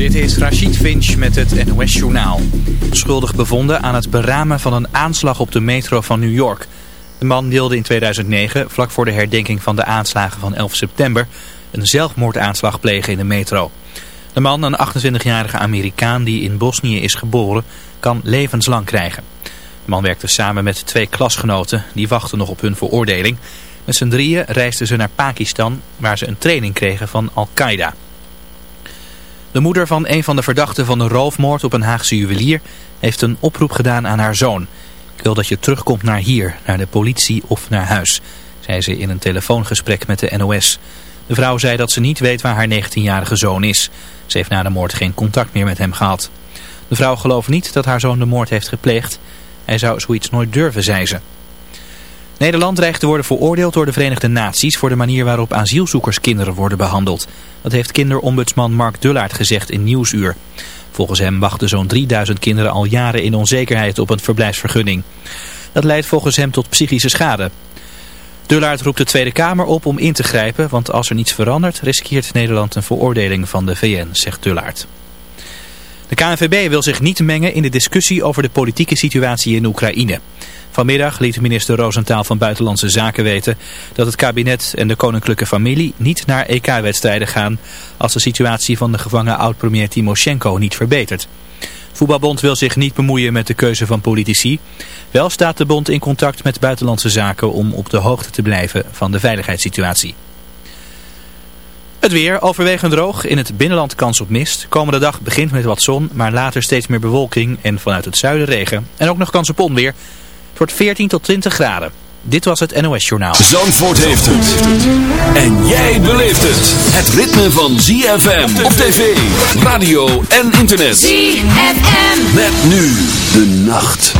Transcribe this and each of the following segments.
Dit is Rachid Finch met het NOS Journaal. Schuldig bevonden aan het beramen van een aanslag op de metro van New York. De man wilde in 2009, vlak voor de herdenking van de aanslagen van 11 september, een zelfmoordaanslag plegen in de metro. De man, een 28-jarige Amerikaan die in Bosnië is geboren, kan levenslang krijgen. De man werkte samen met twee klasgenoten, die wachten nog op hun veroordeling. Met z'n drieën reisden ze naar Pakistan, waar ze een training kregen van Al-Qaeda. De moeder van een van de verdachten van de roofmoord op een Haagse juwelier heeft een oproep gedaan aan haar zoon. Ik wil dat je terugkomt naar hier, naar de politie of naar huis, zei ze in een telefoongesprek met de NOS. De vrouw zei dat ze niet weet waar haar 19-jarige zoon is. Ze heeft na de moord geen contact meer met hem gehad. De vrouw gelooft niet dat haar zoon de moord heeft gepleegd. Hij zou zoiets nooit durven, zei ze. Nederland dreigt te worden veroordeeld door de Verenigde Naties voor de manier waarop asielzoekerskinderen worden behandeld. Dat heeft kinderombudsman Mark Dullaert gezegd in Nieuwsuur. Volgens hem wachten zo'n 3000 kinderen al jaren in onzekerheid op een verblijfsvergunning. Dat leidt volgens hem tot psychische schade. Dullaert roept de Tweede Kamer op om in te grijpen, want als er niets verandert riskeert Nederland een veroordeling van de VN, zegt Dullaert. De KNVB wil zich niet mengen in de discussie over de politieke situatie in Oekraïne. Vanmiddag liet minister Roosentaal van Buitenlandse Zaken weten dat het kabinet en de koninklijke familie niet naar EK-wedstrijden gaan als de situatie van de gevangen oud-premier Timoshenko niet verbetert. Voetbalbond wil zich niet bemoeien met de keuze van politici. Wel staat de bond in contact met buitenlandse zaken om op de hoogte te blijven van de veiligheidssituatie. Het weer overwegend droog, in het binnenland kans op mist. Komende dag begint met wat zon, maar later steeds meer bewolking en vanuit het zuiden regen. En ook nog kans op onweer. Het wordt 14 tot 20 graden. Dit was het NOS Journaal. Zandvoort heeft het. En jij beleeft het. Het ritme van ZFM op tv, radio en internet. ZFM. Met nu de nacht.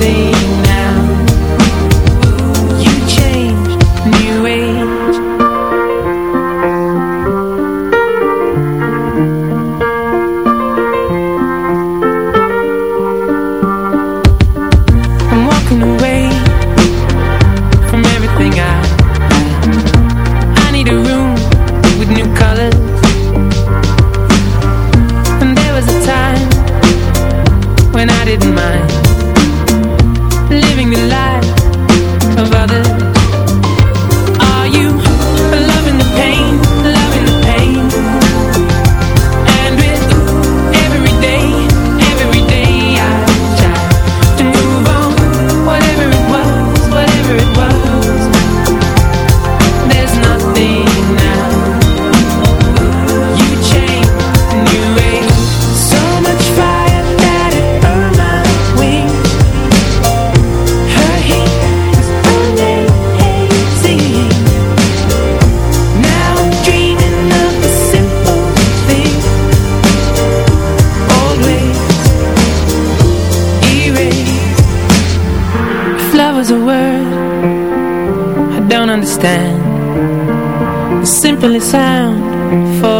see don't understand. The simplest sound for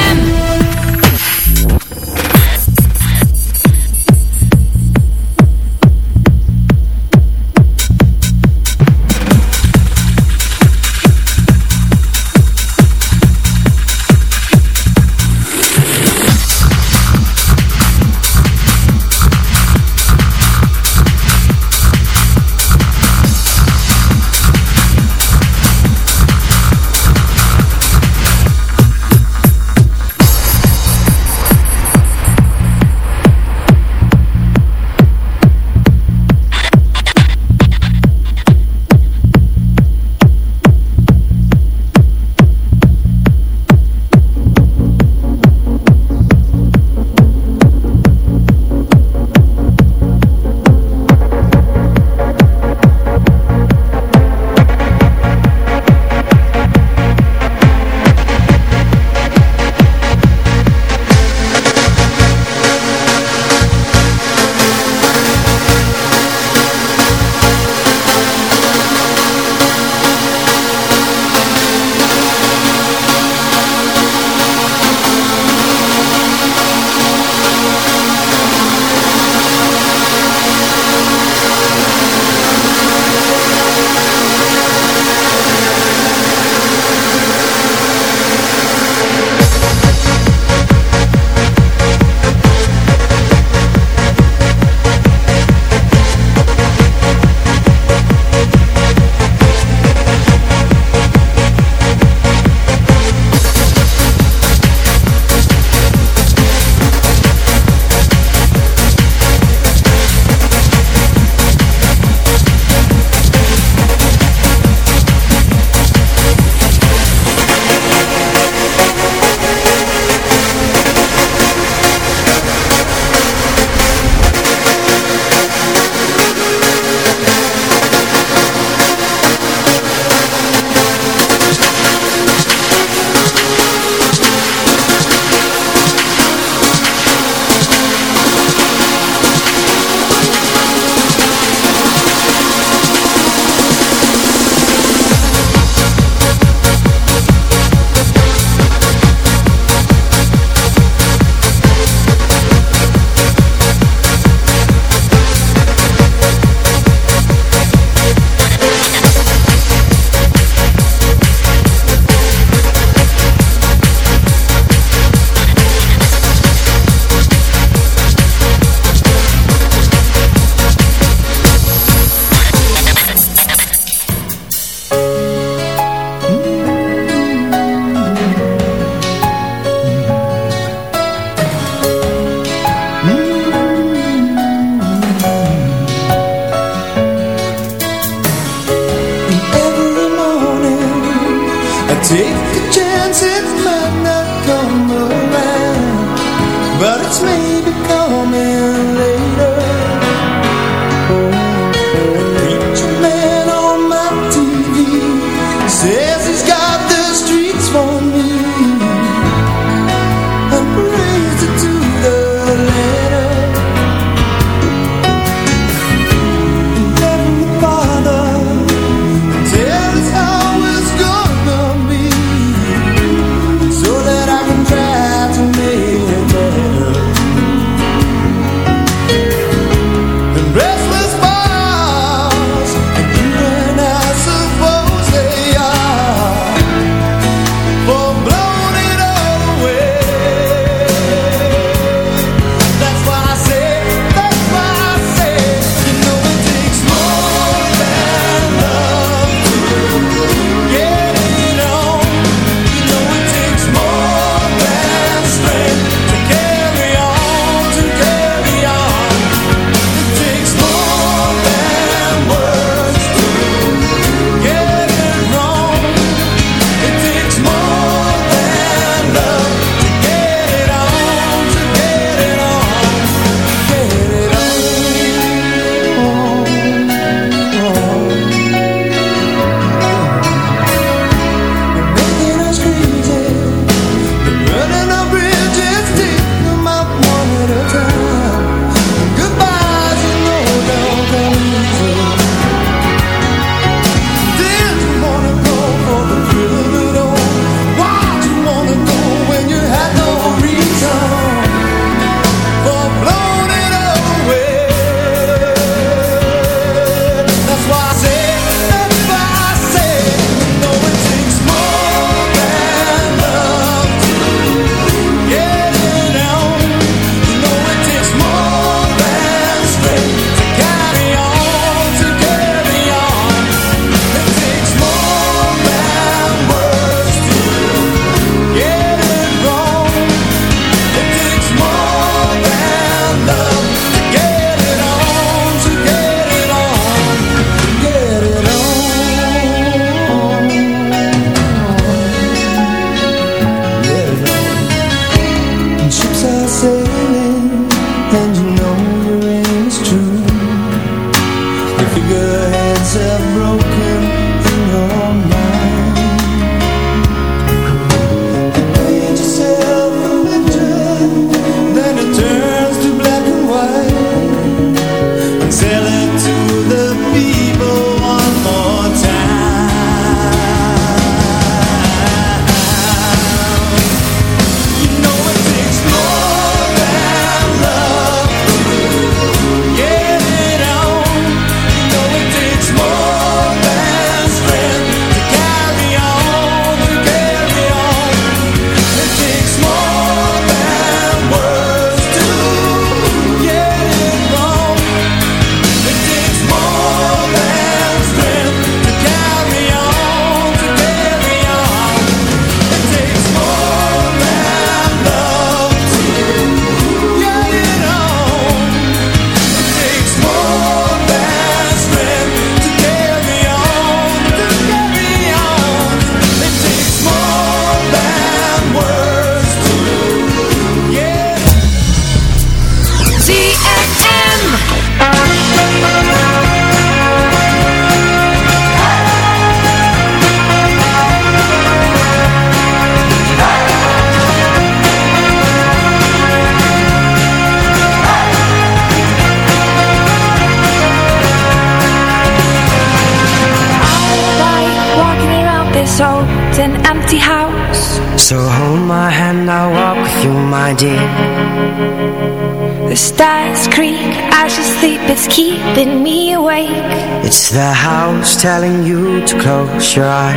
telling you to close your eyes.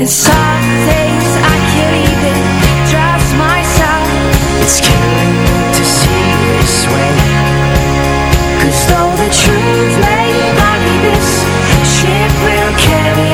And some days I can't even trust myself. It's killing me to see this way. Cause though the truth may be this shit will carry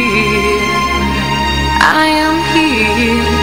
I am here.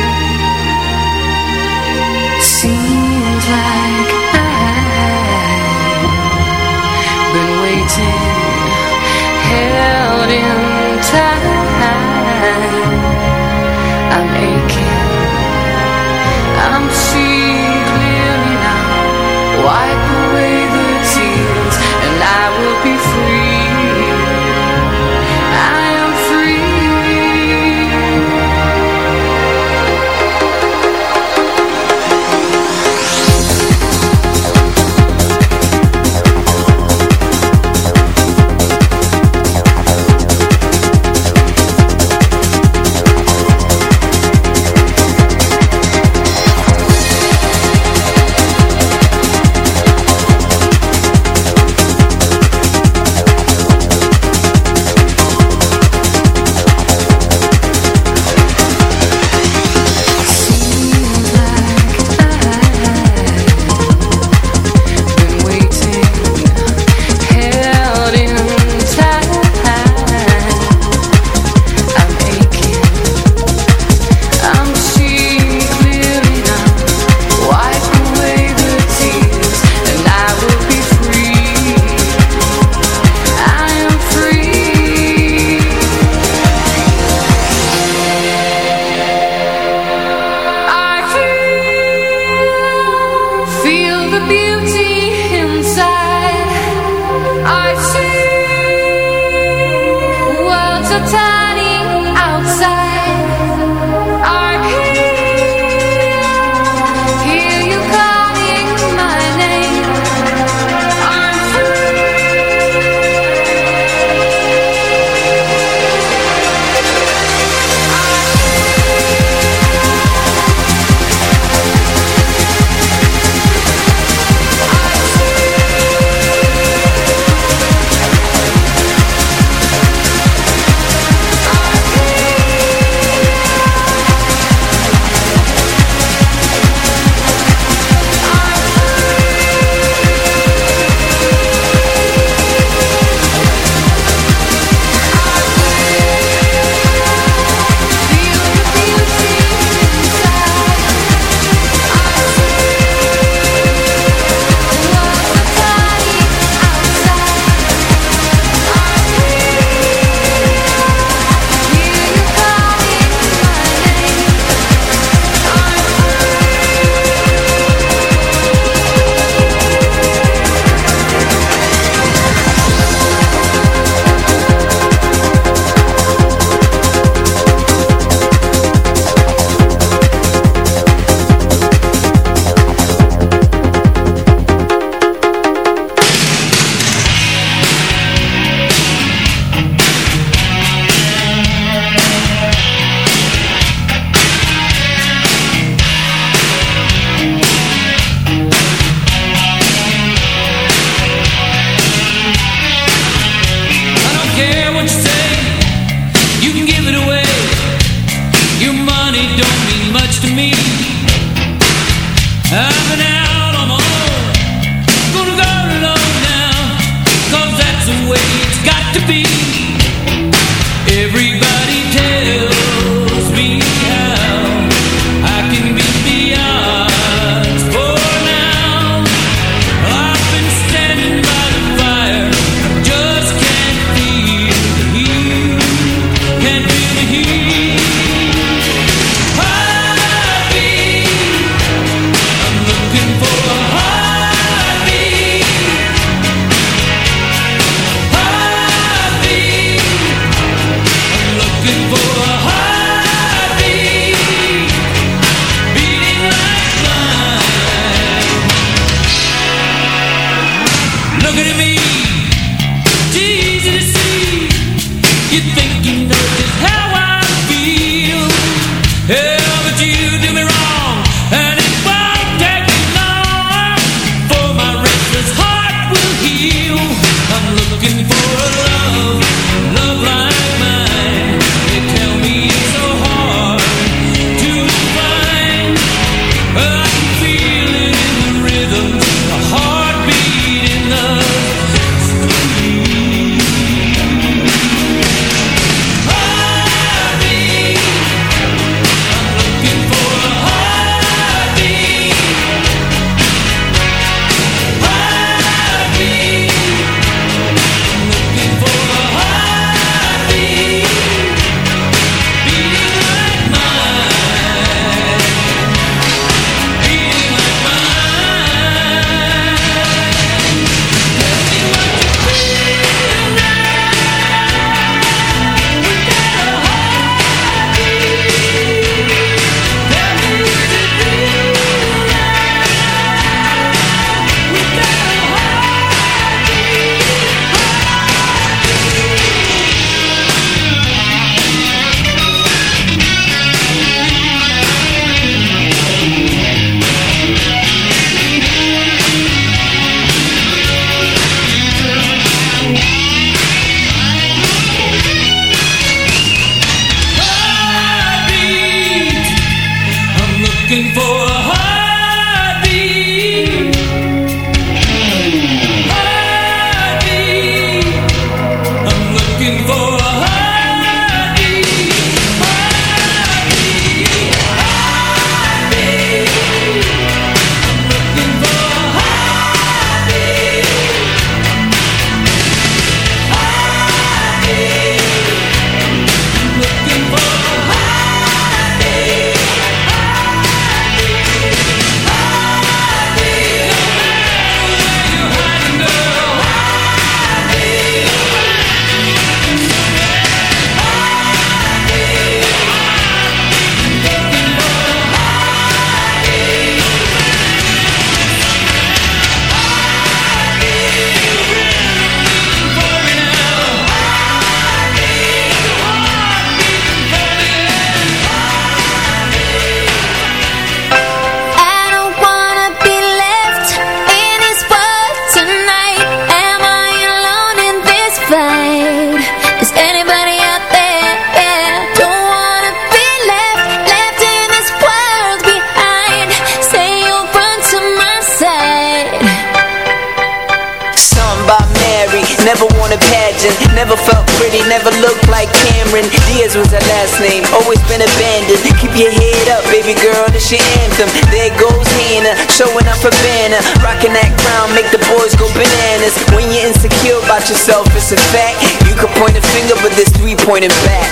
Last name, always been abandoned. Keep your head up, baby girl, this your anthem. There goes Hannah, showing up her banner. Rocking that crown, make the boys go bananas. When you're insecure about yourself, it's a fact. You can point a finger, but there's three pointing back.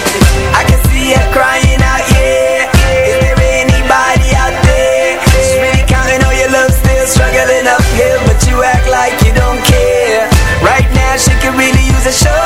I can see her crying out, yeah. Is there anybody out there? She's really counting on your love, still struggling uphill, but you act like you don't care. Right now, she could really use a shoulder,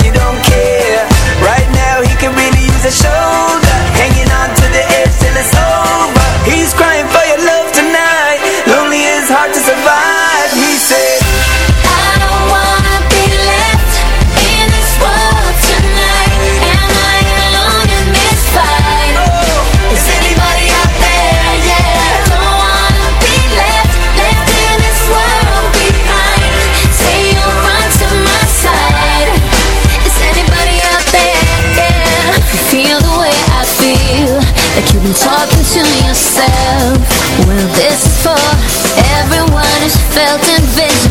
felt invisible,